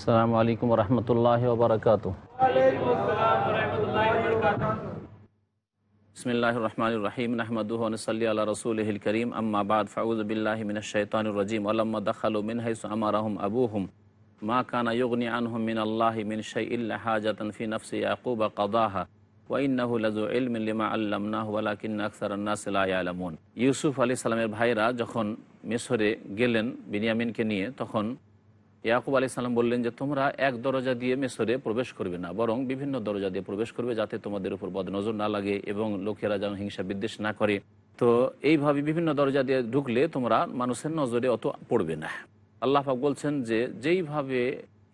আসসালামু আলাইকুম রহমতুল্লাহ ওবরাকাত বিসমিল্লাহ রহমান রহিম নাহমদুহ নসল্লি আল্লাহ রসুলহিল করিম আম্মা বাদ ফাউজবিল্লাহ মিন শৈতানুর রাজিম আল্লাম্মা দাখালু মিন হাইসু আমারাহুম আবুহুম মা কানা ইউগনি আনহুম মিন আল্লাহ মিন শাইইল্লা হাজাতান ফি নফসি ইয়াকুবা কাদাহা ওয়াইন্নাহু লাযু ইলমিন লিমা আল্লামনাহু ওয়ালাকিন্না আকসারান নাস লা ইয়ালামুন ইউসুফ আলাইহিস সালামের ভাইরা যখন মিশরে গেলেন বিনিয়ামিনকে নিয়ে, তখন ইয়াকুব আলি সাল্লাম বললেন যে, তোমরা এক দরজা দিয়ে মেসরে প্রবেশ করবে না, বরং বিভিন্ন দরজা দিয়ে প্রবেশ করবে যাতে তোমাদের উপর বদনজর না লাগে এবং লোকেরা যেন হিংসা বিদ্বেষ না করে। তো এইভাবে বিভিন্ন দরজা দিয়ে ঢুকলে তোমরা মানুষের নজরে অত পড়বে না। আল্লাহ বলছেন যে, যেইভাবে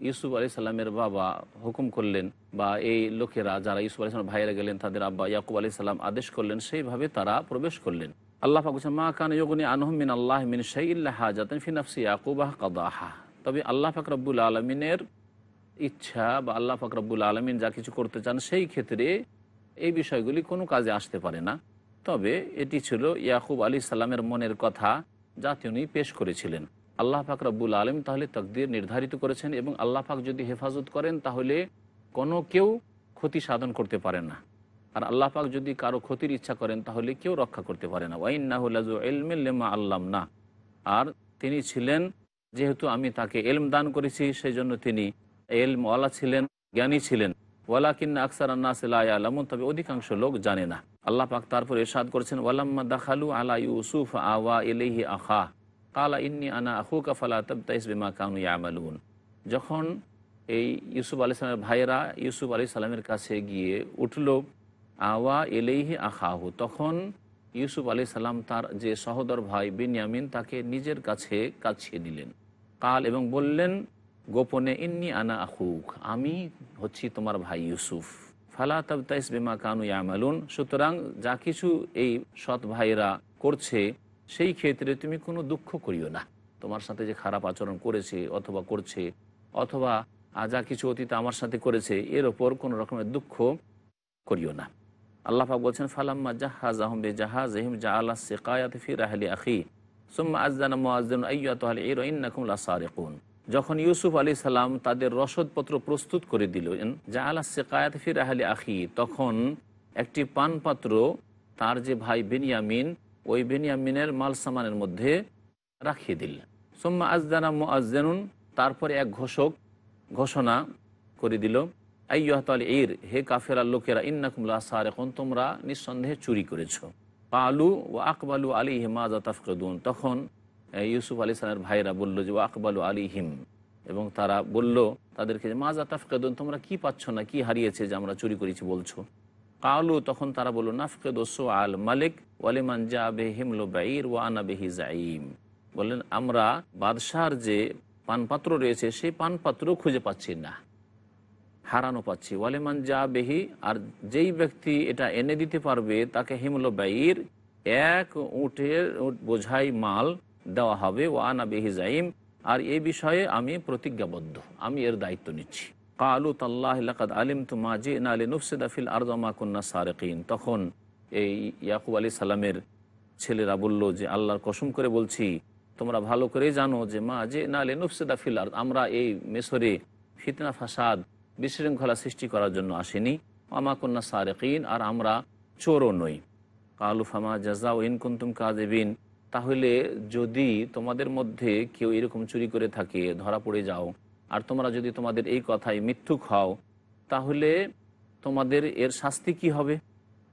ইউসুফ আলি সাল্লামের বাবা হুকুম করলেন বা এই লোকেরা যারা ইউসুফ আলি সাল্লাম ভাইয়েরা গেলেন, তাদের আব্বা ইয়াকুব আলি সাল্লাম আদেশ করলেন, সেইভাবে তারা প্রবেশ করলেন। আল্লাহ পাক মা কান ইয়গুনি আনহমিন আল্লাহ মিন শাইল্লাহ হাজাতন ফিনাফসি ইয়াকুবাহ কাদাহা। তবে আল্লাহ ফাকরাবুল আলমিনের ইচ্ছা বা আল্লাহ ফাকরাবুল আলমিন যা কিছু করতে চান সেই ক্ষেত্রে এই বিষয়গুলি কোনো কাজে আসতে পারে না। তবে এটি ছিল ইয়াকুব আলী সাল্লামের মনের কথা যা তিনি পেশ করেছিলেন। আল্লাহ পাক রব্বুল আলম তাহলে তকদির নির্ধারিত করেছেন এবং আল্লাহ পাক যদি হেফাজত করেন তাহলে কোনো কেউ ক্ষতি সাধন করতে পারে না। আর আল্লাহ পাক যদি কারও ক্ষতির ইচ্ছা করেন তাহলে কেউ রক্ষা করতে পারে না। এলমিল্লেমা আল্লাম না আর তিনি ছিলেন যেহেতু আমি তাকে এলম দান করেছি সেই জন্য তিনি এলম ওয়ালা ছিলেন, জ্ঞানী ছিলেন। ওয়ালা কিন্না আকসার আল্লাহ তবে অধিকাংশ লোক জানে না। আল্লাহ পাক তারপর এরশাদ করেছেন, ওয়ালাম্মা দাখালু আলা ইউসুফ আওয়া এলেহি আখা, কালা ইন্নি আনা আহু কাফালা তবতাইস বিমা কানু ইয়ামালুন। যখন এই ইউসুফ আলি সালামের ভাইয়েরা ইউসুফ আলি সালামের কাছে গিয়ে উঠল, আওয়া এলেহি আখাহু, তখন ইউসুফ আলি সাল্লাম তার যে সহদর ভাই বিনিয়ামিন তাকে নিজের কাছে কাছিয়ে দিলেন। কাল এবং বললেন, গোপনে ইন্নি আনা আহুক আমি হচ্ছি তোমার ভাই ইউসুফ। ফালা তাবতাইস বেমা কানু ইয়ামালুন, সুতরাং যা কিছু এই সৎ ভাইরা করছে, সেই ক্ষেত্রে তুমি কোনো দুঃখ করিও না। তোমার সাথে যে খারাপ আচরণ করেছে অথবা করছে, অথবা যা কিছু অতীত আমার সাথে করেছে, এর ওপর কোনো রকমের দুঃখ করিও না। আল্লাহ পাক বলছেন, ফালাম্মা জাহাজ আহমবে জাহাজ এহিম জা আল্লাহ শেকায়াত ফির আহলি আখি, সুম্মা আজদানা মুআজ্জিন আইয়াতু আল ইর ইন্নাকুম লাসারিকুন যখন ইউসুফ আলী সালাম তাদের রসদপত্র প্রস্তুত করে দিলেন যা আল্লাহ শেকায়াত ফির আহলি আখি, তখন একটি পানপাত্র তার যে ভাই বেনিয়ামিন, ওই বেনিয়ামিনের মাল সামানের মধ্যে রাখিয়ে দিলেন। সোম্মা আজদানা মুআজ্জিনুন তারপরে এক ঘোষক ঘোষণা করে দিল আইয়াহতাল ইর হে কাফেরা লোকেরা ইন্নাকুমলা সার এখন তোমরা নিঃসন্দেহে চুরি করেছ। পালু ও আকবালু আলী হিমাজা তাফকদুন তখন ইউসুফ আলী সালের ভাইরা বলল যে ও আকবালু আলী হিম এবং তারা বলল, তাদেরকে যে মাজা তাফকেদুন তোমরা কি পাচ্ছ না? কি হারিয়েছে যে, আমরা চুরি করেছি বলছো? কালু তখন তারা বলল, নাফকেদ ওসো আল মালিক ওয়ালিমান জা বেহিমলো বাইর ও আনা বেহি জাইম বললেন, আমরা বাদশাহর যে পানপাত্র রয়েছে, সেই পানপাত্র খুঁজে পাচ্ছি না। হারানো পাচ্ছি। ওয়ালেমান যা বেহি, আর যেই ব্যক্তি এটা এনে দিতে পারবে, তাকে হিমলো বাইর, এক উঠের বোঝাই মাল দেওয়া হবে ও আনা বেহি জাইম। আর এই বিষয়ে আমি প্রতিজ্ঞাবদ্ধ, আমি এর দায়িত্ব নিচ্ছি। কালু তাল্লাহ আলিম তুমা জি না আলী নুফসিদাফিল আরদমা কন্যা সারেকিন। তখন এই ইয়াকুব আলী সালামের ছেলেরা বলল যে, আল্লাহর কসম করে বলছি, তোমরা ভালো করে জানো যে, মা যে না আলী নুফসিদাফিল আর আমরা এই মেসরে ফিতনা, ফাসাদ বিশৃঙ্খলা সৃষ্টি করার জন্য আসেনি। আমাকন্যা সারেকিন, আর আমরা চোরও নই। কালু ফামা জাজা ও ইনকুন্তুম কাজেবিন তাহলে যদি তোমাদের মধ্যে কেউ এরকম চুরি করে থাকে, ধরা পড়ে যাও, আর তোমরা যদি তোমাদের এই কথায় মিথ্যুক হও, তাহলে তোমাদের এর শাস্তি কি হবে?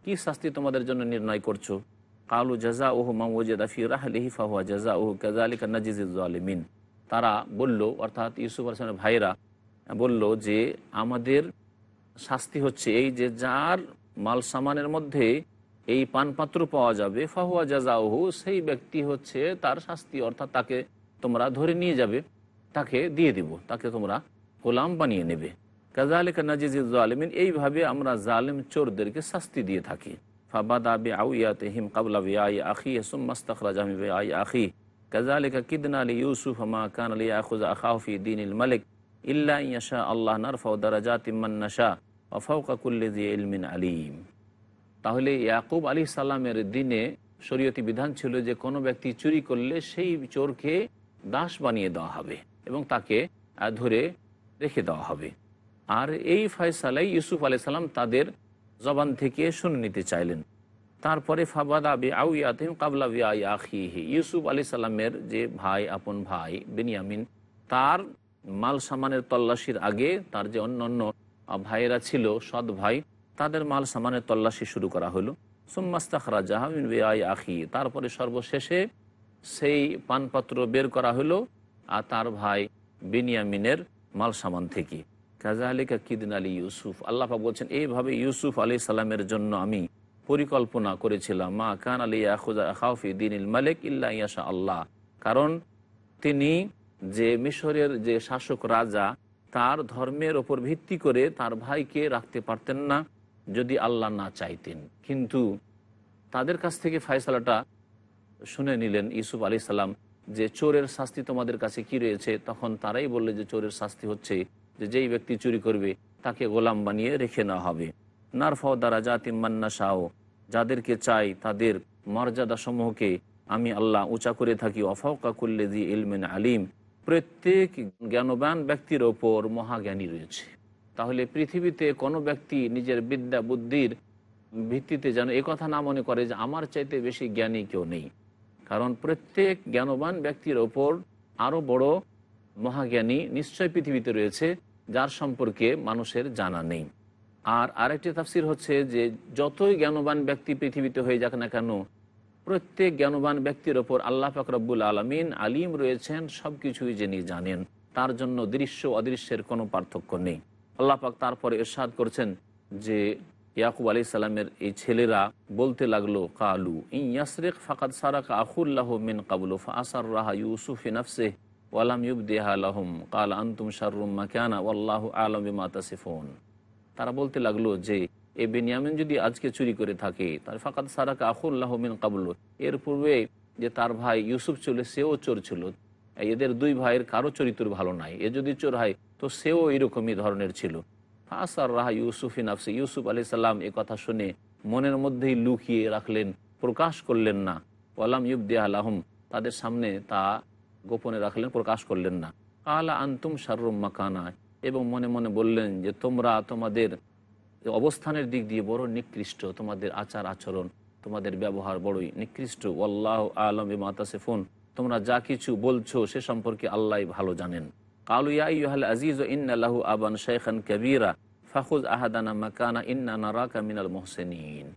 কি শাস্তি তোমাদের জন্য নির্ণয় করছ? কালু জাজা ওহু মামুজা ফি রাহলিহি ফাহুয়া জাজা ওহু কাজালিকা নাজিজুজালিমিন তারা বলল, অর্থাৎ ইউসুফ আলসানের ভাইরা বলল যে আমাদের শাস্তি হচ্ছে এই যে যার মাল সামানের মধ্যে এই পানপাত্র পাওয়া যাবে, ফাহুয়া জাজাওহু সেই ব্যক্তি হচ্ছে তার শাস্তি, অর্থাৎ তাকে তোমরা ধরে নিয়ে যাবে, তাকে দিয়ে দিব, তাকে তোমরা গোলাম বানিয়ে নেবে। কাজালিকা নাজিজ জালিমিন, এইভাবে আমরা জালেম চোরদেরকে শাস্তি দিয়ে থাকি। ফাবাদা বে আউয়াতে হিম কাবলা বে আই আখি সুম্মাস্তাখরাজ আমি বে আই আখি। কাজালিকা কিদনা আলী ইউসুফ, মা কান আলী আখুজ আখাফি দিন ইল মালিক। ইল্লা ইয়াশা আল্লাহ নারফাউ দারাজাত ইম্মান নাশা ওয়াফাউকা কুল্লি দি ইলমিন আলিম। তাহলে ইয়াকুব আলী সাল্লামের দিনে শরীয়তি বিধান ছিল যে কোনো ব্যক্তি চুরি করলে সেই চোরকে দাস বানিয়ে দেওয়া হবে এবং তাকে ধরে রেখে দেওয়া হবে। আর এই ফয়সালাই ইউসুফ আলি সাল্লাম তাদের জবান থেকে শুনে নিতে চাইলেন। তারপরে ফাবাদ আবি আউ ইয়াতিম কাবলা বিয়া আখিহি। ইউসুফ আলি সাল্লামের যে ভাই, আপন ভাই বেনিয়ামিন, তার মাল সামানের তল্লাশির আগে তার যে অন্য অন্য ভাইয়েরা ছিল, সৎ ভাই, তাদের মাল সামানের তল্লাশি শুরু করা হলো। সুম্মাস্তাখরা জাহামিন বেআই আখি। তারপরে সর্বশেষে সেই পানপাত্র বের করা হলো আর তার ভাই বিনিয়ামিনের মাল সামান থেকে। কাজা আলিকা কিদিন আলী ইউসুফ। আল্লাহ বলছেন, এইভাবে ইউসুফ আলী সালামের জন্য আমি পরিকল্পনা করেছিলাম। মা কান আলী আখুজা খাউফি দিন মালিক ইল্লা ইয়াশা আল্লাহ। কারণ তিনি যে মিশরের যে শাসক রাজা, তার ধর্মের ওপর ভিত্তি করে তার ভাইকে রাখতে পারতেন না যদি আল্লাহ না চাইতেন। কিন্তু তাদের কাছ থেকে ফয়সালাটা শুনে নিলেন ইউসুফ আলী সাল্লাম যে, চোরের শাস্তি তোমাদের কাছে কি রয়েছে? তখন তারাই বললে যে, চোরের শাস্তি হচ্ছে যে, যেই ব্যক্তি চুরি করবে, তাকে গোলাম বানিয়ে রেখে নেওয়া হবে। নারফাও দ্বারা জাতিমান্না শাহ যাদেরকে চাই তাদের মর্যাদা সমূহকে আমি আল্লাহ উঁচা করে থাকি। অফাউকা কুল্লে দি ইলমেন আলিম প্রত্যেক জ্ঞানবান ব্যক্তির ওপর মহাজ্ঞানী রয়েছে। তাহলে পৃথিবীতে কোনো ব্যক্তি নিজের বিদ্যা বুদ্ধির ভিত্তিতে যেন কথা না মনে করে যে আমার চাইতে বেশি জ্ঞানী কেউ নেই। কারণ প্রত্যেক জ্ঞানবান ব্যক্তির ওপর আরও বড় মহাজ্ঞানী নিশ্চয় পৃথিবীতে রয়েছে, যার সম্পর্কে মানুষের জানা নেই। আর আরেকটি তাফসির হচ্ছে যে যতই জ্ঞানবান ব্যক্তি পৃথিবীতে হয়ে যাক না কেন প্রত্যেক জ্ঞানবান ব্যক্তির ওপর আল্লাহ ফাকরাবুল আলমিন আলিম রয়েছেন সব কিছুই যিনি জানেন। তার জন্য দৃশ্য অদৃশ্যের কোনো পার্থক্য নেই। আল্লাহ পাক তারপরে এরশাদ করছেন যে, ইয়াকুব আলী সালামের এই ছেলেরা বলতে লাগল, কালু ইয়াসরেক ফাকাদ সারাক আখুল্লাহ মিন কাবুল ফাসার রাহা ইউসুফ নাফসে ওয়ালাম ইউবদেহা আলহম কাল আন্তুম শারুম মাকানা, ওয়াল্লাহ আলম বিমা তাসিফুন। তারা বলতে লাগল যে এ বেনিয়ামিন যদি আজকে চুরি করে থাকে, তার ফাকাদ সারাক আখুল্লাহ মিন কাবুল। এর পূর্বে যে তার ভাই ইউসুফ ছিল, সেও চোর ছিল। এদের দুই ভাইয়ের কারও চরিত্র ভালো নাই। এ যদি চোর হয়, তো সেও এরকমই ধরনের ছিল। ফাসার রাহা ইউসুফ নাফসে। ইউসুফ আলি সাল্লাম এ কথা শুনে মনের মধ্যেই লুকিয়ে রাখলেন, প্রকাশ করলেন না। ওয়ালাম ইউবদে আলাহম তাদের সামনে তা গোপনে রাখলেন, প্রকাশ করলেন না। কালা আন্তুম শারুম মাকানা। এবং মনে মনে বললেন যে, তোমরা তোমাদের অবস্থানের দিক দিয়ে বড় নিকৃষ্ট তোমাদের আচার আচরণ, তোমাদের ব্যবহার বড়ই নিকৃষ্ট। ওয়াল্লাহ আলম এ মাতাসে ফোন তোমরা যা কিছু বলছো সে সম্পর্কে আল্লাহ ভালো জানেন। কালু ইয়াল আজিজ ইন্নাল্লাহু আবান শেখান কবিরা ফাখুজ আহাদানা মাকানা ইন্না নারাকা মিনাল মোহসেনিন।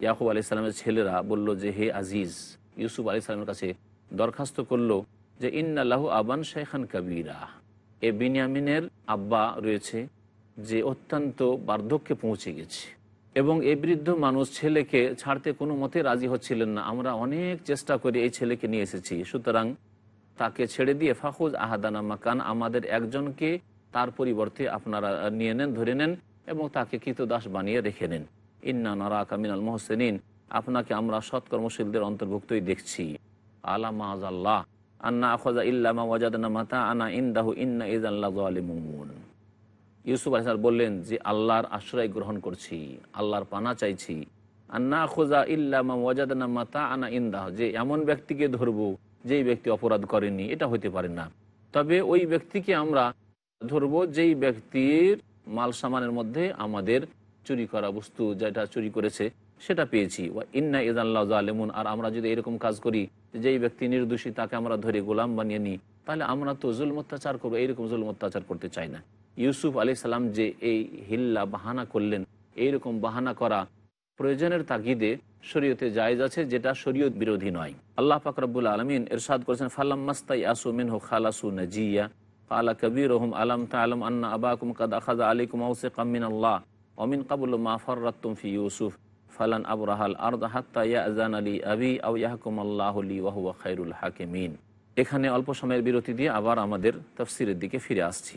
ইয়াকুব আলি সালামের ছেলেরা বলল যে, হে আজিজ। ইউসুফ আলি সালামের কাছে দরখাস্ত করল যে ইন্নাল্লাহু আবান শেখান কবিরা। এ বিনিয়ামিনের আব্বা রয়েছে। যে অত্যন্ত বার্ধক্যে পৌঁছে গেছে। এবং এই বৃদ্ধ মানুষ ছেলেকে ছাড়তে কোনো মতে রাজি হচ্ছিলেন না। আমরা অনেক চেষ্টা করে এই ছেলেকে নিয়ে এসেছি। সুতরাং তাকে ছেড়ে দিয়ে ফাহুজ আহাদানা মাকান আমাদের একজনকে তার পরিবর্তে আপনারা নিয়ে নেন, ধরে নেন এবং তাকে কৃতদাস বানিয়ে রেখে নেন। ইন্না নারা কামিনাল মোহসেনিন। আপনাকে আমরা সৎকর্মশীলদের অন্তর্ভুক্তই দেখছি। আলা মাজ আল্লাহ আন্না আখজা ইল্লামা ওয়াজাদনা মাতা আনা ইন্দাহু ইন্না ইজাল্লাহ আলিমুন ইউসুফ আলসাল বললেন যে, আল্লাহর আশ্রয় গ্রহণ করছি, আল্লাহর পানা চাইছি। আন্না খোজা আনা ইন্দাহ, যে এমন ব্যক্তিকে ধরবো যেই ব্যক্তি অপরাধ করেনি, এটা হইতে পারে না। তবে ওই ব্যক্তিকে আমরা ধরবো যেই ব্যক্তির মাল সামানের মধ্যে আমাদের চুরি করা বস্তু যেটা চুরি করেছে, সেটা পেয়েছি। ওয়া ইন্না ইজাল্লাহ আলেমুন আর আমরা যদি এরকম কাজ করি যেই ব্যক্তি নির্দোষী, তাকে আমরা ধরে গোলাম বানিয়ে নিই, তাহলে আমরা তো জুল অত্যাচার করব, এইরকম জুল অত্যাচার করতে চাই না। ইউসুফ আলি সাল্লাম যে এই হিল্লা বাহানা করলেন, এইরকম বাহানা করা প্রয়োজনের তাগিদে শরীয়তে জায়েজ আছে, যেটা শরীয়ত বিরোধী নয়। আল্লাহ ফাকরাবুল আলমিন এরশাদ করেছেন ফাল্লাম মাস্তাই আসু মিনহু খালাসু নাজিয়া, কালা কবির রহম আলম তালম আন্না আবাকুম কাদ আখাদা আলিকুম আউসে কামিন আল্লাহ অমিন কাবুল মা ফররাত্তুম ফি ইউসুফ, ফালান আবরাহাল আর্দ হাত্তা ইয়াজান আলী আবি আউ ইয়াহকুম আল্লাহ আলী ওয়াহুয়া খাইরুল হাকিমিন। এখানে অল্প সময়ের বিরতি দিয়ে আবার আমাদের তফসিরের দিকে ফিরে আসছি।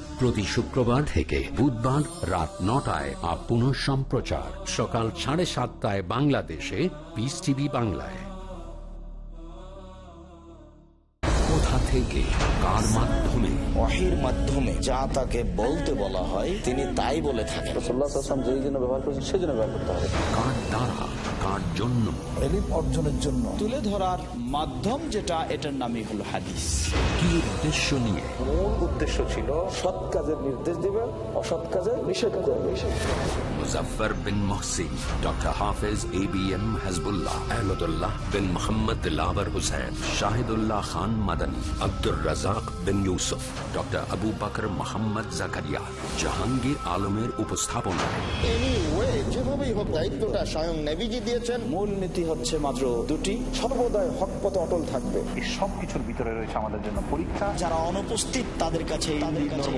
প্রতি শুক্রবার থেকে বুধবার রাত নটায় আর পুনঃ সম্প্রচার। সকাল সাড়ে সাতটায় বাংলাদেশে পিস টিভি বাংলায়। কোথা থেকে কার মাধ্যমে? মাধ্যমে যা তাকে বলতে বলা হয় তিনি তাই বলে থাকেন। ব্যবহার করেছেন সেই জন্য ব্যবহার করতে হবে। কার দ্বারা? কার জন্য। অর্জনের জন্য। তুলে ধরার মাধ্যম যেটা এটার নামই হলো হাদিস। কি উদ্দেশ্য নিয়ে? মূল উদ্দেশ্য ছিল সৎ কাজের নির্দেশ দিবে অসৎ কাজের নিষেধ করবে Muzaffar bin Mohsin doctor Hafez A B M Hazbullah Ahmadullah bin Mohammad Dilawar Hussain Shahidullah Khan Madani Abdur Razzak bin Yusuf doctor Abu Bakar Mohammad Zakaria Jahangir আলমের উপস্থাপনায় যেভাবেই হোক দায়িত্বটা স্বয়ং নেভিজি দিয়েছেন। মূল নীতি হচ্ছে মাত্র দুটি। সর্বদাই হক পথে অটল থাকবে। এই সব কিছুর ভিতরে রয়েছে আমাদের জন্য পরীক্ষা। যারা অনুপস্থিত তাদের কাছে দাও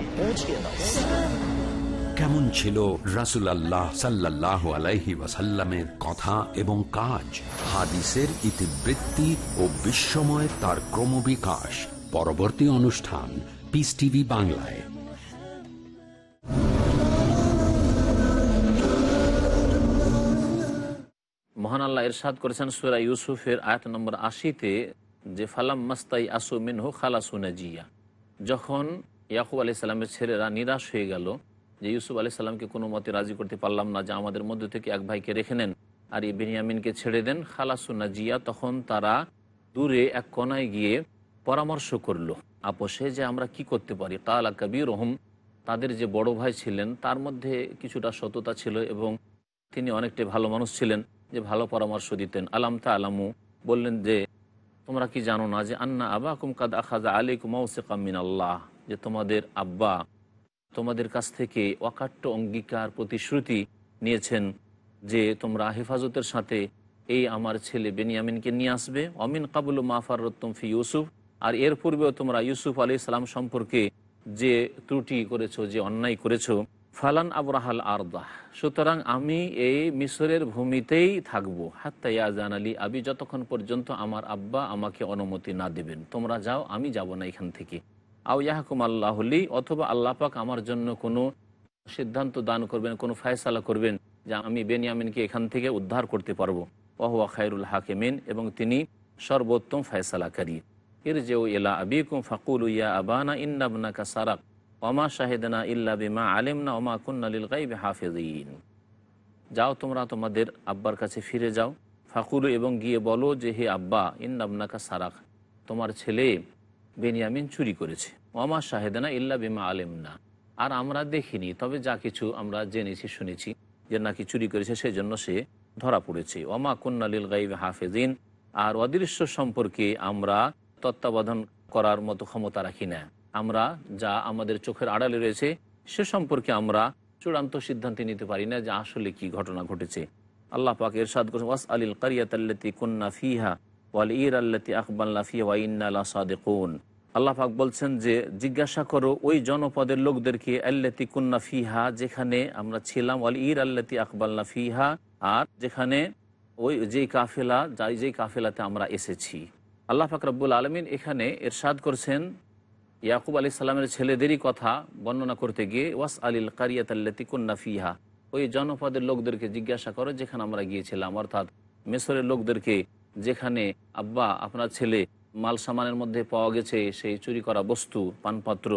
কেমন ছিল রাসুল আল্লাহ সাল্লাহ আলাইহি ওয়াসাল্লামের কথা এবং কাজ? হাদিসের ইতিবৃত্তি ও বিশ্বময় তার ক্রমবিকাশ। পরবর্তী অনুষ্ঠান পিস টিভি বাংলায়। মহান আল্লাহ ইরশাদ করেছেন সুরা ইউসুফের আয়াত নম্বর আশিতে, যে ফালাম মাস্তাই আসু মিনহু খালাসু নাজিয়া। যখন ইয়াকুব আলি সাল্লামের ছেলেরা নিরাশ হয়ে গেল যে ইউসুফ আলি সাল্লামকে কোনো মতে রাজি করতে পারলাম না, যে আমাদের মধ্যে থেকে এক ভাইকে রেখে নেন আর এই বেনিয়ামিনকে ছেড়ে দেন, খালাসু নাজিয়া তখন তারা দূরে এক কোনায় গিয়ে পরামর্শ করল আপোষে যে আমরা কি করতে পারি? কালা কবির রহম তাদের যে বড় ভাই ছিলেন তার মধ্যে কিছুটা সততা ছিল এবং তিনি অনেকটাই ভালো মানুষ ছিলেন, যে ভালো পরামর্শ দিতেন। আলাম তা আলামু বললেন যে, তোমরা কি জানো না যে আন্না আবা কুম কাদ আখাজা আলী কুমাউসে কামিন আল্লাহ যে তোমাদের আব্বা তোমাদের কাছ থেকে অকাট্য অঙ্গীকার প্রতিশ্রুতি নিয়েছেন যে তোমরা হেফাজতের সাথে এই আমার ছেলে বেনিয়ামিনকে নিয়ে আসবে। অমিন কাবুল মাফার রত্তম ফি ইউসুফ। আর এর পূর্বেও তোমরা ইউসুফ আলী ইসলাম সম্পর্কে যে ত্রুটি করেছ, যে অন্যায় করেছ, ফালান আবরাহাল আরদাহ সুতরাং আমি এই মিশরের ভূমিতেই থাকব। হাত্তা ইয়াজান আলী আবি, যতক্ষণ পর্যন্ত আমার আব্বা আমাকে অনুমতি না দেবেন। তোমরা যাও, আমি যাব না এখান থেকে। আউ ইয়াহকুম আল্লাহলি অথবা আল্লাহ পাক আমার জন্য কোনো সিদ্ধান্ত দান করবেন, কোনো ফায়সালা করবেন যে আমি বেনিয়ামিনকে এখান থেকে উদ্ধার করতে পারব। ওহুয়া খায়রুল হাকিমিন, এবং তিনি সর্বোত্তম ফায়সালাকারী। এর যে ইলা আবিকুম ফাকুল ইয়া আবানা ইন্নাবনাকা সারাক, ওমা শাহেদনা ইল্লা বিমা আলিমনা, ওমা কুন্নালিল গাইবে হাফেজিন যাও তোমরা তোমাদের আব্বার কাছে ফিরে যাও। ফাকুলু, এবং গিয়ে বলো যে, হে আব্বা ইন্নাবনাকা সারাক, তোমার ছেলে বেনিয়ামিন চুরি করেছে। ওমা শাহেদানা ইল্লা বিমা আলেম না আর আমরা দেখিনি, তবে যা কিছু আমরা জেনেছি, শুনেছি যে নাকি চুরি করেছে সেই জন্য সে ধরা পড়েছে। ওমা কুন্নালিল গাইব হাফেজিন। আর অদৃশ্য সম্পর্কে আমরা তত্ত্বাবধান করার মতো ক্ষমতা রাখি না। আমরা যা আমাদের চোখের আড়ালে রয়েছে, সে সম্পর্কে আমরা চূড়ান্ত সিদ্ধান্ত নিতে পারি না যে আসলে কি ঘটনা ঘটেছে। আল্লাহ পাক এরশাদ ওয়াস আলিল কারিয়াতাল্লাতি কুন্না ফিহা ইর আল্লাতি বলছেন যে, জিজ্ঞাসা করো ওই জনপদের লোকদেরকে, আল্লাতি কুন্না ফিহা, যেখানে আমরা ছিলাম ওয়াল ইর আল্লাতি আকবাল্লা ফিহা, আর যেখানে ওই যেই কাফেলা, যাই যেই কাফেলাতে আমরা এসেছি। আল্লাহ পাক রব্বুল আলমিন এখানে এরশাদ করছেন, ইয়াকুব আলি সাল্লামের ছেলেদেরই কথা বর্ণনা করতে গিয়ে ওয়াস আলিল কারিয়াত আল্লাতি কুন্না ফিহা। ওই জনপদের লোকদেরকে জিজ্ঞাসা করো, যেখানে আমরা গিয়েছিলাম। অর্থাৎ মেসরের লোকদেরকে যেখানে, আব্বা, আপনার ছেলে মাল সামানের মধ্যে পাওয়া গেছে, সেই চুরি করা বস্তু, পানপত্র।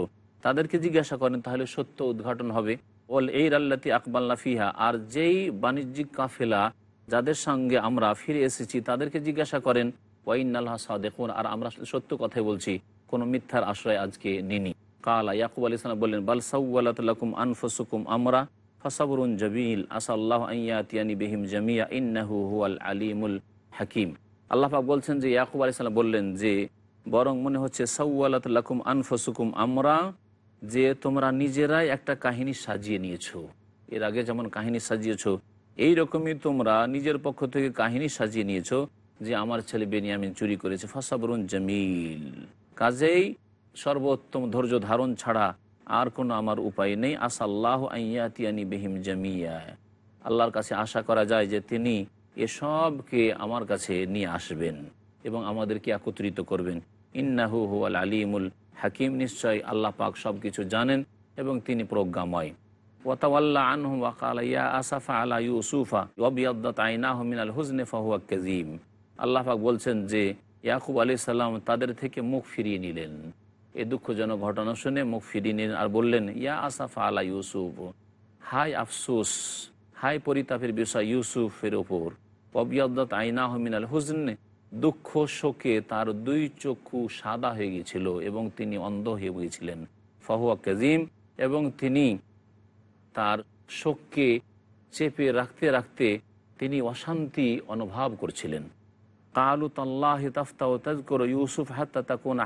তাদেরকে জিজ্ঞাসা করেন, তাহলে সত্য উদ্ঘাটন হবে? ওল এই আল্লাতি আকবাল্লা ফিহা। আর যেই বাণিজ্যিক কাফেলা যাদের সঙ্গে আমরা ফিরে এসেছি, তাদেরকে জিজ্ঞাসা করেন ওয়াইন আল্লাহ দেখুন আর আমরা সত্য কথাই বলছি, কোনো মিথ্যার আশ্রয় আজকে নিনি কালা ইয়াকুব আলী সালাম বললেন, বাল সাউলাকুম আনফসুকুম আমরা ফসাবরুন জবিল। আসাল্লাহ আইয়াতিয়ানি বেহিম জামিয়া, ইন্নাহু হুয়াল আলিমুল হাকিম। আল্লাহ পাক বলছেন যে ইয়াকুব আলী সালাম বললেন যে, বরং মনে হচ্ছে সাউলাকুম আনফসুকুম আমরা, যে তোমরা নিজেরাই একটা কাহিনী সাজিয়ে নিয়েছো। এর আগে যেমন কাহিনী সাজিয়েছো এই রকমই তোমরা নিজের পক্ষ থেকে কাহিনী সাজিয়ে নিয়েছো যে, আমার ছেলে বেনিয়ামিন চুরি করেছে, ফসাবরুন জামিল। কাজেই সর্বোত্তম ধৈর্য ধারণ ছাড়া আর কোনো আমার উপায় নেই। আসাল্লাহ আইয়াতিয়ানি বেহিম জামিয়া। আল্লাহর কাছে আশা করা যায় যে তিনি এসবকে আমার কাছে নিয়ে আসবেন এবং আমাদেরকে একত্রিত করবেন। ইন্নাহু হু আল আলিমুল হাকিম, নিশ্চয় আল্লাহ পাক সব কিছু জানেন এবং তিনি প্রজ্ঞাময়। ওয়াতাওয়াল্লা আনহু ওয়াকাল ইয়া আসাফা আলা ইউসুফা ওয়াবিয়াদ্দাত আইনাহু মিনাল হুজনে ফাহুয়া কাযীম। আল্লাহ বলছেন যে, ইয়াকুব আলী সাল্লাম তাদের থেকে মুখ ফিরিয়ে নিলেন। এ দুঃখজনক ঘটনা শুনে মুখ ফিরিয়ে নিলেন আর বললেন, ইয়া আসাফা আলা ইউসুফ হাই আফসোস হাই পরিতাপের বিষয় ইউসুফের ওপর অবিয়দ্দত আইনা মিনাল হুজনে, দুঃখ শোকে তার দুই চক্ষু সাদা হয়ে গিয়েছিল এবং তিনি অন্ধ হয়ে গিয়েছিলেন ফাহুয়া কাজিম এবং তিনি তার শোককে চেপে রাখতে রাখতে তিনি অশান্তি অনুভব করছিলেন। কালু তাল্লাহ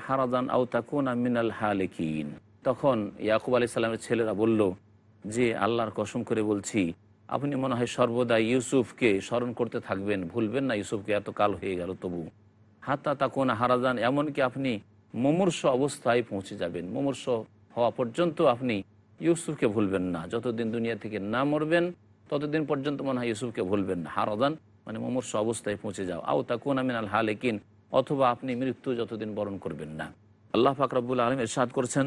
হারাদান মিনাল হালেকিন তখন ইয়াকুব আলি ছেলেরা বলল, যে আল্লাহর কসম করে বলছি আপনি মনে হয় সর্বদা ইউসুফকে স্মরণ করতে থাকবেন, ভুলবেন না, ইউসুফকে এত কাল হয়ে গেল তবু। হাতা তা কোন হারাদান এমনকি আপনি মুমূর্ষ অবস্থায় পৌঁছে যাবেন। মুমূর্ষ হওয়া পর্যন্ত আপনি ইউসুফকে ভুলবেন না। যতদিন দুনিয়া থেকে না মরবেন, ততদিন পর্যন্ত মনে হয় ইউসুফকে ভুলবেন না। হারাদান মানে মমর্ষ অবস্থায় পৌঁছে যাও। আও তা কোন আমিন আল হালেকিন, অথবা আপনি মৃত্যু যতদিন বরণ করবেন না। আল্লাহ ফাকরাবুল আলম এরশাদ করছেন,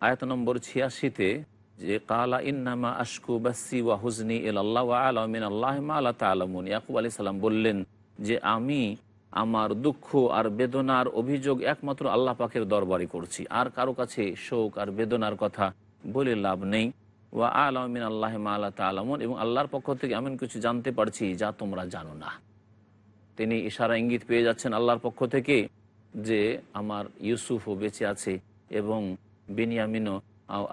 আয়াত নম্বর ছিয়াশিতে যে কালা ইন্নামা আশকু বাসি ওয়া হুজনি এল আল্লাহ আলমিন আল্লাহ আল্লাহ তালামুন। ইয়াকুব আলি সাল্লাম বললেন যে আমি আমার দুঃখ আর বেদনার অভিযোগ একমাত্র আল্লাহ পাকের দরবারে করছি। আর কারও কাছে শোক আর বেদনার কথা বলে লাভ নেই। ওয়া আলমিন আল্লাহ আল্লাহ তালামুন এবং আল্লাহর পক্ষ থেকে এমন কিছু জানতে পারছি যা তোমরা জানো না। তিনি ইশারা ইঙ্গিত পেয়ে যাচ্ছেন আল্লাহর পক্ষ থেকে যে আমার ইউসুফও বেঁচে আছে এবং বেনিয়ামিনও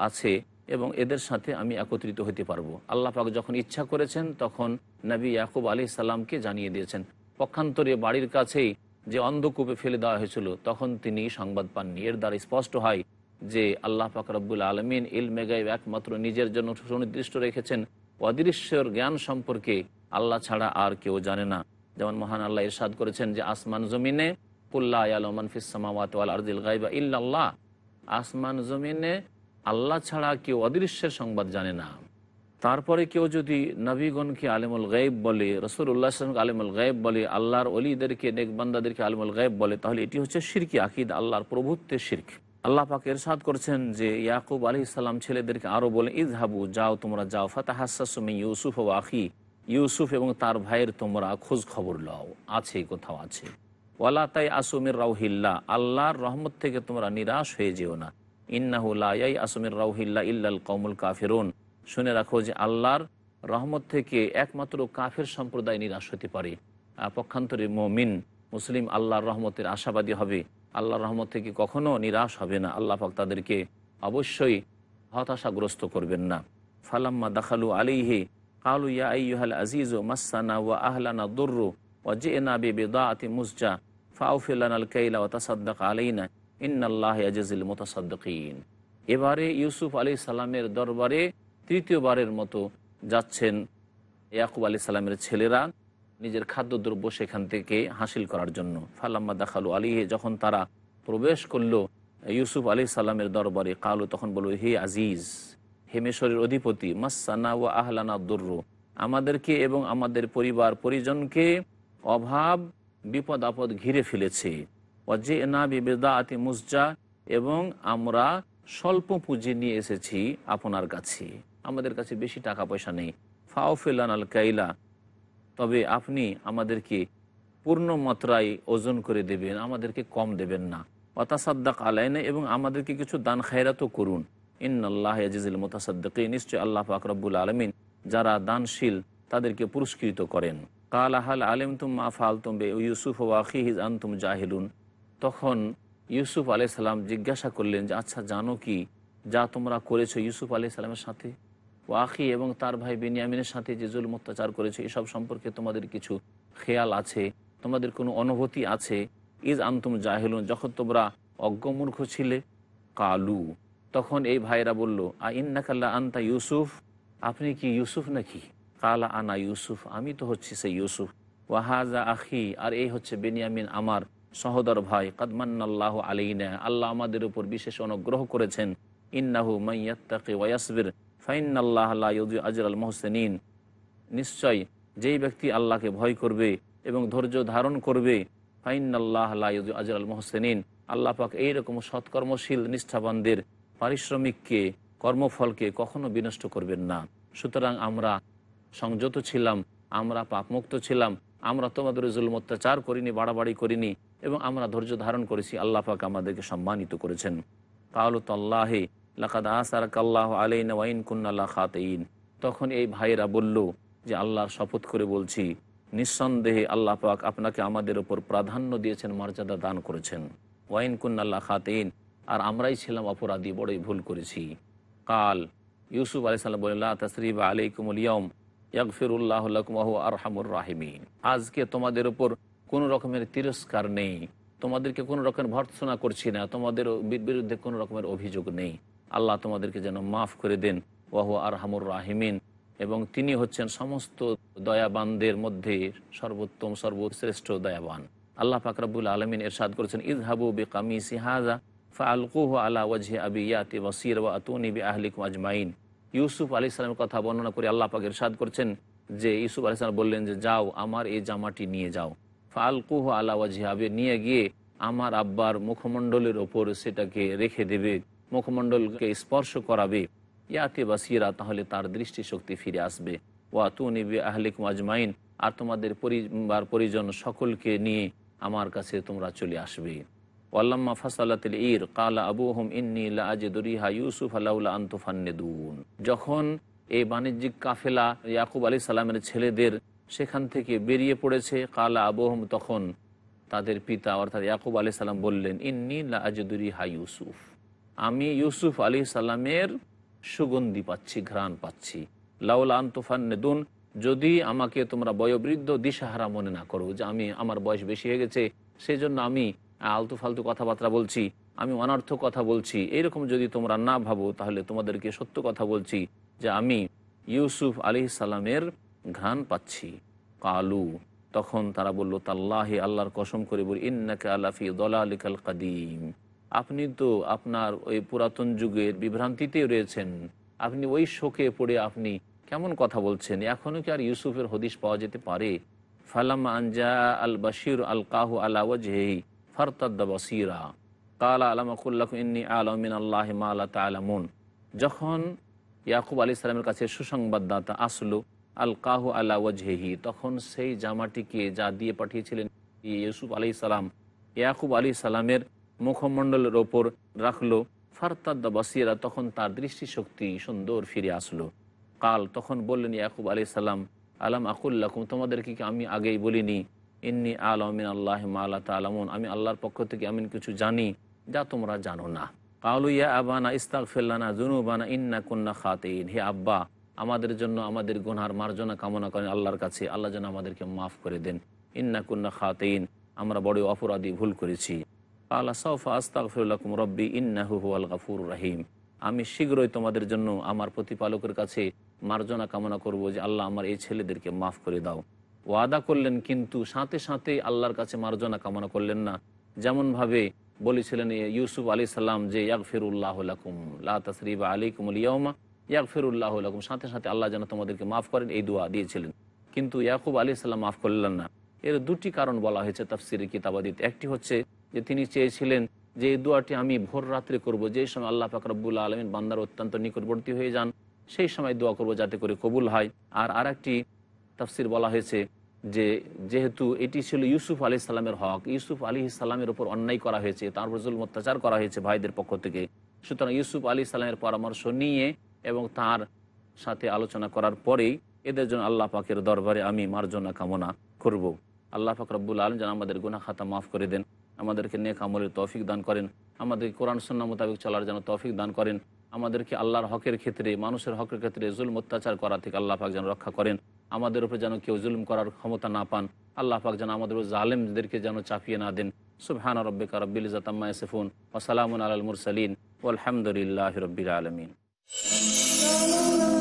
আছে। এবং এদের সাথে আমি একত্রিত হতে পারব। আল্লাহ পাক যখন ইচ্ছা করেছেন, তখন নবী ইয়াকুব আলি সাল্লামকে জানিয়ে দিয়েছেন। পক্ষান্তরে বাড়ির কাছেই যে অন্ধকূপে ফেলে দেওয়া হয়েছিল, তখন তিনি সংবাদ পাননি। এর দ্বারা স্পষ্ট হয় যে আল্লাহ পাক রব্বুল আলমিন ইল মেগাইব একমাত্র নিজের জন্য সুনির্দিষ্ট রেখেছেন। অদৃশ্যর জ্ঞান সম্পর্কে আল্লাহ ছাড়া আর কেউ জানে না। যেমন মহান আল্লাহ ইরশাদ করেছেন যে, আসমান জমিনে কুল্লা আলমান ফিসামাওয়াত আরদিল গাইবা ইল্লাল্লাহ। আসমান জমিনে আল্লাহ ছাড়া কেউ অদৃশ্যের সংবাদ জানে না। তারপরে কেউ যদি নবীগণকে আলিমুল গাইব বলে রসুল উল্লাহকে আলিমুল গাইব বলে, আল্লাহর অলিদেরকে নেকবান্দাদেরকে আলিমুল গাইব বলে, তাহলে এটি হচ্ছে শিরকি আকিদ, আল্লাহর প্রভুত্বের শির্ক। আল্লাহ পাক এরশাদ করছেন যে, ইয়াকুব আলী ইসলাম ছেলেদেরকে আরও বলে ইদ হাবু যাও তোমরা যাও ফাতাহাসুমি ইউসুফ ও আখি। ইউসুফ এবং তার ভাইয়ের তোমরা খোঁজ খবর লও। আছে, কোথাও আছে। ওয়ালা তাই আসুমির রাউহিল্লা আল্লাহর রহমত থেকে তোমরা নিরাশ হয়ে যেও না। ইন্নাহুল্লাই আসুমির রাউহিল্লা ইল্লাল কৌমুল কাফেরুন। শুনে রাখো যে আল্লাহর রহমত থেকে একমাত্র কাফের সম্প্রদায় নিরাশ হতে পারে। পক্ষান্তরে মমিন, মুসলিম আল্লাহর রহমতের আশাবাদী হবে। আল্লাহর রহমত থেকে কখনো নিরাশ হবে না। আল্লাহ পাক তাদেরকে অবশ্যই হতাশাগ্রস্ত করবেন না। ফালাম্মা দাখালু আলিহে কালু ইয়া আইয়ুহাল আজিজ মাসানা ওয়া আহলানা দুর্রু, ওয়া জিএনা বে বেদাআতি মুসজা ফাউফিলান আল কাইলা ওয়া তাসাদ্দাক আলাইনা। ইন্নাল্লাহ ইয়াজিল মুতাসাদ্দিকিন। এবারে ইউসুফ আলী সাল্লামের দরবারে তৃতীয়বারের মতো যাচ্ছেন ইয়াকুব আলী সাল্লামের ছেলেরা নিজের খাদ্যদ্রব্য সেখান থেকে হাসিল করার জন্য। ফালাম্মা দাখালু আলিহে যখন তারা প্রবেশ করল ইউসুফ আলী সাল্লামের দরবারে, কালু তখন বলল, হে আজিজ, হে মেশরের অধিপতি মাসানা ও আহলানা দুর্র, আমাদেরকে এবং আমাদের পরিবার পরিজনকে অভাব বিপদ আপদ ঘিরে ফেলেছে। অজে না বিবেদা আতি মুসজা এবং আমরা স্বল্প পুঁজি নিয়ে এসেছি আপনার কাছে। আমাদের কাছে বেশি টাকা পয়সা নেই। ফাওফেলান আল কাইলা, তবে আপনি আমাদেরকে পূর্ণ মাত্রায় ওজন করে দেবেন, আমাদেরকে কম দেবেন না। অতাসাদ্দাক আলাইনে, এবং আমাদেরকে কিছু দান খায়রাতও করুন। ইন্নআল্লাহ আজিজুল মোতাসাদ্দকে নিশ্চয় আল্লাহ ফাকরবুল আলমিন যারা দানশীল, তাদেরকে পুরস্কৃত করেন। কাল আহাল আলিম তুম মা ফালতুম বে ইউসুফ ওয়াকিহিজ আনতুম জাহিলুন। তখন ইউসুফ আলাইসাল্লাম জিজ্ঞাসা করলেন যে আচ্ছা জানো কি? যা তোমরা করেছ ইউসুফ আলাইসাল্লামের সাথে? ও আখি এবং তার ভাই বেনিয়ামিনের সাথে যে জুল অত্যাচার করেছে, এসব সম্পর্কে তোমাদের কিছু খেয়াল আছে? তোমাদের কোনো অনুভূতি আছে? ইজ আন্তুম জাহেলুন, যখন তোমরা অজ্ঞমূর্খ ছিলে? কালু। তখন এই ভাইরা বলল, আ ইন্নাকাল্লা আন্তা ইউসুফ? আপনি কি ইউসুফ নাকি? কালা আনা ইউসুফ, আমি তো হচ্ছি সেই ইউসুফ। ওয়াহাজা আখি, আর এই হচ্ছে বেনিয়ামিন আমার সহদর ভাই কাদমান্নাল্লাহ আলাইনা আল্লাহ আমাদের উপর বিশেষ অনুগ্রহ করেছেন। ইন্নাহু মাইয়াত্তাকি ওয়াসবির ফাইনাল্লাহ আজর আল মোহসেনিন নিশ্চয় যেই ব্যক্তি আল্লাহকে ভয় করবে এবং ধৈর্য ধারণ করবে ফাইনাল্লাহ আজর আল মোহসেনিন আল্লাহ পাক এইরকম সৎকর্মশীল, নিষ্ঠাবানদের, পারিশ্রমিককে, কর্মফলকে কখনো বিনষ্ট করবেন না। সুতরাং আমরা সংযত ছিলাম, আমরা পাপমুক্ত ছিলাম, আমরা তোমাদের জুলম অত্যাচার করিনি, বাড়াবাড়ি করিনি এবং আমরা ধৈর্য ধারণ করেছি, আল্লাহ পাক আমাদেরকে সম্মানিত করেছেন। কালুতাল্লাহে লাকাদ আসারাক আল্লাহ আলাইন ওয়াইন কুন্নাল্লাহ খাতেইন। তখন এই ভাইয়েরা বলল যে, আল্লাহর শপথ করে বলছি, নিঃসন্দেহে আল্লাহ পাক আপনাকে আমাদের ওপর প্রাধান্য দিয়েছেন, মর্যাদা দান করেছেন। ওয়াইন কুন্নাল্লাহ খাতেইন। আর আমরাই ছিলাম অপরাধী, বড়ই ভুল করেছি। কাল ইউসুফ আলি সাল্লাম বললাহ তসরিব আলাইকুমুল ইয়ম ইয়াকফিরুল্লাহ আরহামুর রাহিমিন। আজকে তোমাদের উপর কোনো রকমের তিরস্কার নেই। তোমাদেরকে কোনো রকমের ভর্ৎসনা করছি না। তোমাদের বিরুদ্ধে কোনো রকমের অভিযোগ নেই। আল্লাহ তোমাদেরকে যেন মাফ করে দেন। ওয়াহু আরহামুর রাহিমিন। এবং তিনি হচ্ছেন সমস্ত দয়াবানদের মধ্যে সর্বোত্তম, সর্বশ্রেষ্ঠ দয়াবান। আল্লাহ ফাকরাবুল আলমিন এরশাদ করেছেন ইজহাবু বে কামি সিহাজা ফালকুহ আলা ওয়াজহে আবি ইয়াতি ওয়াসির ওয়া আতুনি বি আহলিকুম আজমাইন। ইউসুফ আলী সালামের কথা বর্ণনা করে আল্লাহ পাক এরশাদ করছেন যে, ইউসুফ আলী সালাম বললেন যে, যাও, আমার এই জামাটি নিয়ে যাও। ফালকুহ আলা হবে নিয়ে গিয়ে আমার আব্বার মুখমণ্ডলের ওপর সেটাকে রেখে দেবে, মুখমণ্ডলকে স্পর্শ করাবে। ইয়াতে বাসিরা, তাহলে তার দৃষ্টিশক্তি ফিরে আসবে। ওয়া তু নিবি আহলিকুম আজমাইন, আর তোমাদের পরিবার, পরিজন সকলকে নিয়ে আমার কাছে তোমরা চলে আসবে। ওয়াল্লাম্মা ফাসালাতিল ইর কালা আবু হুম ইন্নি লাজেদুরিহা ইউসুফ আল্লাউলা আন্তফান্নেদুন। যখন এই বাণিজ্যিক কাফেলা ইয়াকুব আলী সালামের ছেলেদের সেখান থেকে বেরিয়ে পড়েছে। কালা আবহম তখন তাদের পিতা অর্থাৎ ইয়াকুব আলী সাল্লাম বললেন, ইন্নি লাজেদুরিহা ইউসুফ। আমি ইউসুফ আলী সাল্লামের সুগন্ধি পাচ্ছি, ঘ্রাণ পাচ্ছি। লাউলা আন্তফান্নেদুন যদি আমাকে তোমরা বয়োবৃদ্ধ দিশাহারা মনে না করো যে আমি, আমার বয়স বেশি হয়ে গেছে সেই জন্য আমি আলতু ফালতু কথাবার্তা বলছি, আমি অনার্থ কথা বলছি এইরকম যদি তোমরা না ভাবো, তাহলে তোমাদেরকে সত্য কথা বলছি যে আমি ইউসুফ আলি সালামের ঘ্রাণ পাচ্ছি। কালু, তখন তারা বলল, তাল্লাহে আল্লাহর কসম করে বলি, ইন্নাকে আল্লাফি দলালিকাল কাদিম। আপনি তো আপনার ওই পুরাতন যুগের বিভ্রান্তিতেই রয়েছেন। আপনি ওই শোকে পড়ে আপনি কেমন কথা বলছেন? এখনও কি আর ইউসুফের হদিশ পাওয়া যেতে পারে? ফালাম আনজা আল বাশির আল কাহু আলা ওয়াজহি ফারতাদ্দা বসিরা। কালা আলামাকুল্লাহ ইন্নি আলমিন আল্লাহ মালা তালামুন যখন ইয়াকুব আলী সালামের কাছে সুসংবাদদাতা আসলো আল কাহু আলা ওয়াজহেহি, তখন সেই জামাটিকে যা দিয়ে পাঠিয়েছিলেন ইউসুফ আলী সালাম, ইয়াকুব আলী সালামের মুখমণ্ডলের ওপর রাখল। ফারতাদ্দা বসিরা তখন তার দৃষ্টিশক্তি সুন্দর ফিরে আসলো। কাল তখন বললেন, ইয়াকুব আলী সালাম, আলাম আকুল্লাকুম তোমাদেরকে কি আমি আগেই বলিনি? ইন্নি আলমিন আল্লাহ আল্লাহ তালামুন আমি আল্লাহর পক্ষ থেকে এমন কিছু জানি যা তোমরা জানো না। কালুইয়া আবানা ইস্তাক ফেল্লানা জুনুবানা ইন্না কুন্না খাতেইন। হে আব্বা আমাদের জন্য আমাদের গুনহার মার্জনা কামনা করেন আল্লাহর কাছে। আল্লাহ যেন আমাদেরকে মাফ করে দেন। ইন্না কুন্না খাতেইন আমরা বড় অপরাধী, ভুল করেছি। আল্লাহ সৌফা আস্তাক ফিরুল্লাকুম রব্বি, ইন্নাহু আল গাফুর রাহিম। আমি শীঘ্রই তোমাদের জন্য আমার প্রতিপালকের কাছে মার্জনা কামনা করব যে আল্লাহ আমার এই ছেলেদেরকে মাফ করে দাও। ওয়াদা করলেন কিন্তু সাথে সাথে আল্লাহর কাছে মার্জনা কামনা করলেন না। যেমনভাবে বলেছিলেন ইউসুফ আলী সাল্লাম যে ইয়াক ফিরুল্লাহ লাকুম, লা তসরিবা আলিকুম ইয়মা ইয়াক ফিরুল্লাহ লাকুম, সাথে সাথে আল্লাহ যেন তোমাদেরকে মাফ করেন, এই দোয়া দিয়েছিলেন। কিন্তু ইয়াকুব আলী সাল্লাম মাফ করলেন না। এর দুটি কারণ বলা হয়েছে তাফসির কিতাবাদিত একটি হচ্ছে যে তিনি চেয়েছিলেন যে এই দোয়াটি আমি ভোর রাত্রে করব যে সময় আল্লাহ ফাকরাবুল্লা আলমিন বান্দার অত্যন্ত নিকটবর্তী হয়ে যান, সেই সময় দোয়া করব যাতে করে কবুল হয়। আর আরেকটি তাফসির বলা হয়েছে যে যেহেতু এটি ছিল ইউসুফ আলি সাল্লামের হক, ইউসুফ আলী ইসলামের উপর অন্যায় করা হয়েছে, তার উপর জুল অত্যাচার করা হয়েছে ভাইদের পক্ষ থেকে। সুতরাং ইউসুফ আলী সাল্লামের পরামর্শ নিয়ে এবং তার সাথে আলোচনা করার পরেই এদের জন্য আল্লাহ পাকের দরবারে আমি মার্জনা কামনা করব। আল্লাহ পাক রব্বুল আলম যেন আমাদের গুনা খাতা মাফ করে দেন, আমাদেরকে নেক আমলের তৌফিক দান করেন, আমাদেরকে কোরআন সন্না মোতাবেক চলার যেন তৌফিক দান করেন, আমাদেরকে আল্লাহর হকের ক্ষেত্রে, মানুষের হকের ক্ষেত্রে জুলম অত্যাচার করা থেকে আল্লাহ পাক যেন রক্ষা করেন, আমাদের উপরে যেন কেউ জুলুম করার ক্ষমতা না পান, আল্লাহ পাক যেন আমাদের জালেমদেরকে যেন চাপিয়ে না দেন। সুবহান রব্বিকা রব্বিল ইজাতাম্মা ইয়াসিফুন ওয়া সালামুন আলাল মুরসালিন, ওয়ালহামদুলিল্লাহি রব্বিল আলামিন। どうも。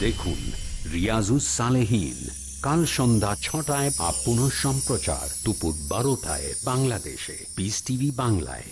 দেখুন রিয়াজুস সালেহীন। কাল সন্ধ্যা ছটায় আপ পুনঃ সম্প্রচার। দুপুর বারোটায় বাংলাদেশে। পিস টিভি বাংলায়।